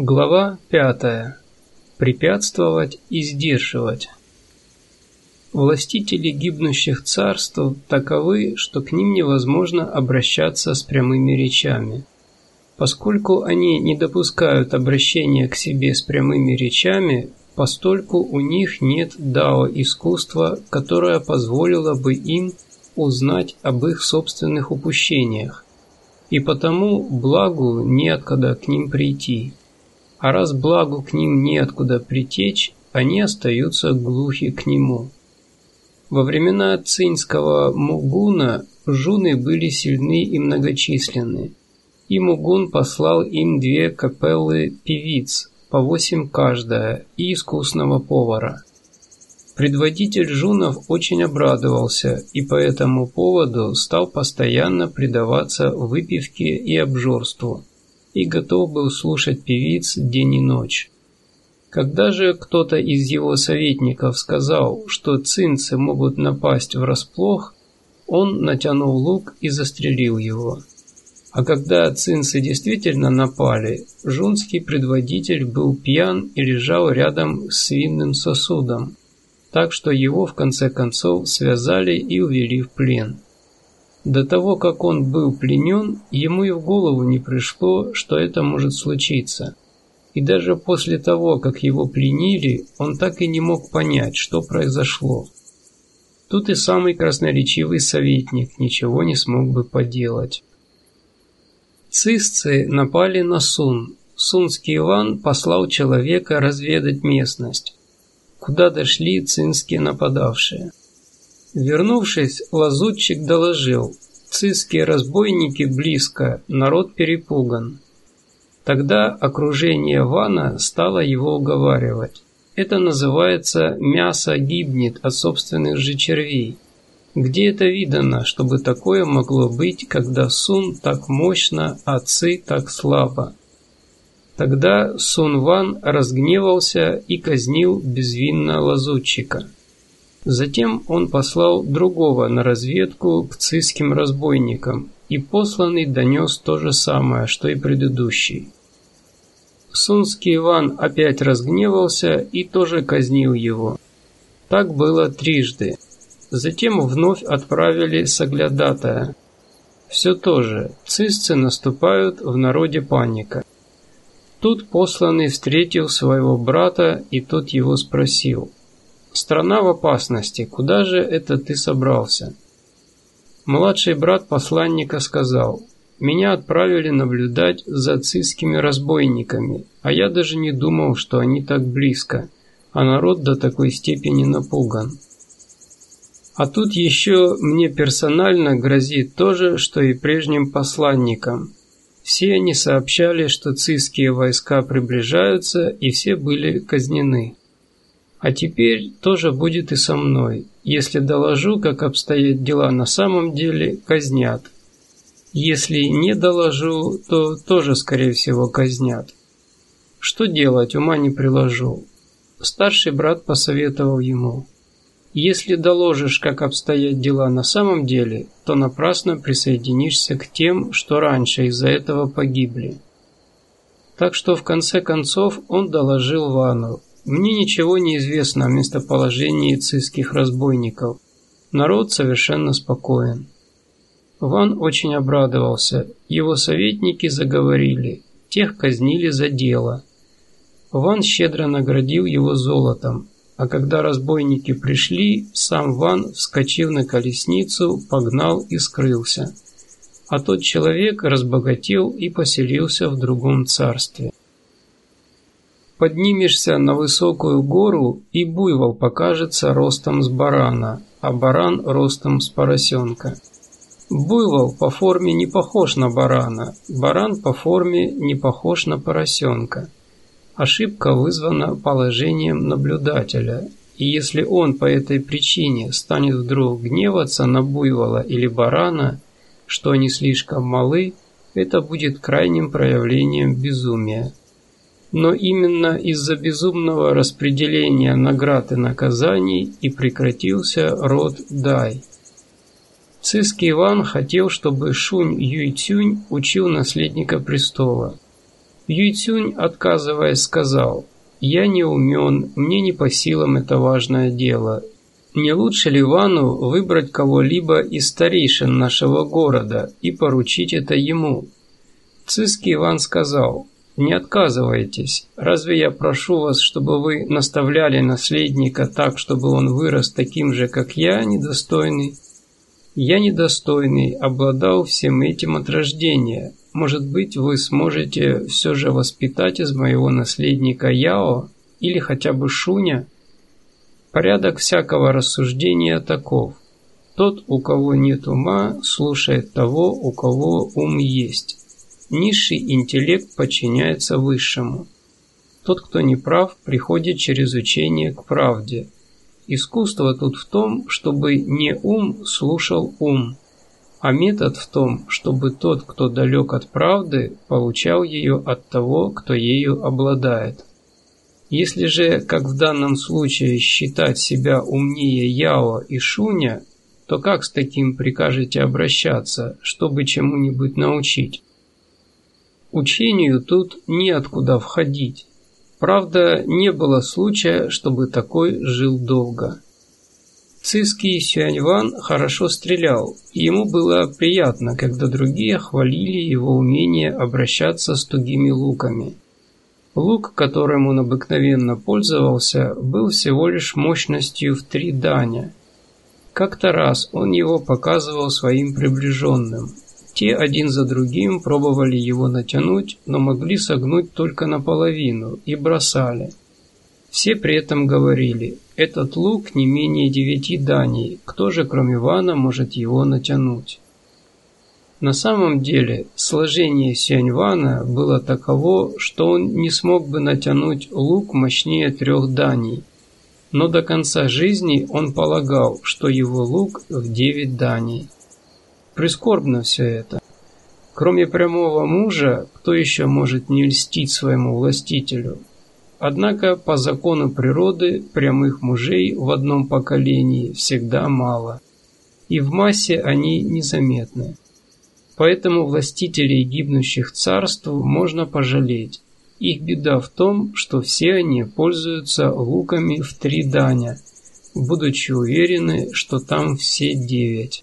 Глава пятая. Препятствовать и сдерживать. Властители гибнущих царств таковы, что к ним невозможно обращаться с прямыми речами. Поскольку они не допускают обращения к себе с прямыми речами, постольку у них нет дао искусства, которое позволило бы им узнать об их собственных упущениях, и потому благу неоткуда к ним прийти. А раз благу к ним неоткуда притечь, они остаются глухи к нему. Во времена цинского Мугуна жуны были сильны и многочисленны, и Мугун послал им две капеллы певиц, по восемь каждая, и искусного повара. Предводитель жунов очень обрадовался и по этому поводу стал постоянно предаваться выпивке и обжорству и готов был слушать певиц день и ночь. Когда же кто-то из его советников сказал, что цинцы могут напасть врасплох, он натянул лук и застрелил его. А когда цинцы действительно напали, жунский предводитель был пьян и лежал рядом с винным сосудом, так что его в конце концов связали и увели в плен. До того, как он был пленен, ему и в голову не пришло, что это может случиться. И даже после того, как его пленили, он так и не мог понять, что произошло. Тут и самый красноречивый советник ничего не смог бы поделать. Цисцы напали на Сун. Сунский Иван послал человека разведать местность, куда дошли цинские нападавшие. Вернувшись, лазутчик доложил. Циские разбойники близко, народ перепуган. Тогда окружение Вана стало его уговаривать. Это называется «мясо гибнет от собственных же червей». Где это видано, чтобы такое могло быть, когда Сун так мощно, а Ци так слабо? Тогда Сун Ван разгневался и казнил безвинно лазутчика. Затем он послал другого на разведку к циским разбойникам, и посланный донес то же самое, что и предыдущий. Сунский Иван опять разгневался и тоже казнил его. Так было трижды. Затем вновь отправили соглядатая. Все то же, цисцы наступают, в народе паника. Тут посланный встретил своего брата, и тот его спросил – Страна в опасности. Куда же это ты собрался? Младший брат посланника сказал, меня отправили наблюдать за цискими разбойниками, а я даже не думал, что они так близко, а народ до такой степени напуган. А тут еще мне персонально грозит то же, что и прежним посланникам. Все они сообщали, что циские войска приближаются, и все были казнены. А теперь тоже будет и со мной. Если доложу, как обстоят дела на самом деле, казнят. Если не доложу, то тоже, скорее всего, казнят. Что делать, ума не приложу. Старший брат посоветовал ему. Если доложишь, как обстоят дела на самом деле, то напрасно присоединишься к тем, что раньше из-за этого погибли. Так что в конце концов он доложил Вану, мне ничего не известно о местоположении циских разбойников. Народ совершенно спокоен. Ван очень обрадовался. Его советники заговорили. Тех казнили за дело. Ван щедро наградил его золотом, а когда разбойники пришли, сам Ван, вскочив на колесницу, погнал и скрылся. А тот человек разбогател и поселился в другом царстве. Поднимешься на высокую гору, и буйвол покажется ростом с барана, а баран ростом с поросенка. Буйвол по форме не похож на барана, баран по форме не похож на поросенка. Ошибка вызвана положением наблюдателя, и если он по этой причине станет вдруг гневаться на буйвола или барана, что они слишком малы, это будет крайним проявлением безумия. Но именно из-за безумного распределения наград и наказаний и прекратился род Дай. Циский Иван хотел, чтобы Шунь Юйцюнь учил наследника престола. Юйцюнь, отказываясь, сказал, «Я не умен, мне не по силам это важное дело. Не лучше ли Вану выбрать кого-либо из старейшин нашего города и поручить это ему?» Циский Иван сказал, «Не отказывайтесь. Разве я прошу вас, чтобы вы наставляли наследника так, чтобы он вырос таким же, как я, недостойный?» «Я недостойный, обладал всем этим от рождения. Может быть, вы сможете все же воспитать из моего наследника Яо или хотя бы Шуня?» Порядок всякого рассуждения таков. Тот, у кого нет ума, слушает того, у кого ум есть. Низший интеллект подчиняется высшему. Тот, кто не прав, приходит через учение к правде. Искусство тут в том, чтобы не ум слушал ум, а метод в том, чтобы тот, кто далек от правды, получал ее от того, кто ею обладает. Если же, как в данном случае, считать себя умнее Яо и Шуня, то как с таким прикажете обращаться, чтобы чему-нибудь научить? Учению тут неоткуда входить. Правда, не было случая, чтобы такой жил долго. Циский Сюаньван хорошо стрелял, и ему было приятно, когда другие хвалили его умение обращаться с тугими луками. Лук, которым он обыкновенно пользовался, был всего лишь мощностью в три даня. Как-то раз он его показывал своим приближенным, те один за другим пробовали его натянуть, но могли согнуть только наполовину и бросали. Все при этом говорили, этот лук не менее девяти даней, кто же кроме Ивана может его натянуть? На самом деле, сложение Сюаньвана было таково, что он не смог бы натянуть лук мощнее трех даней. Но до конца жизни он полагал, что его лук в девять даней. Прискорбно все это. Кроме прямого мужа, кто еще может не льстить своему властителю? Однако по закону природы прямых мужей в одном поколении всегда мало, и в массе они незаметны. Поэтому властителей гибнущих царств можно пожалеть. Их беда в том, что все они пользуются луками в три даня, будучи уверены, что там все девять.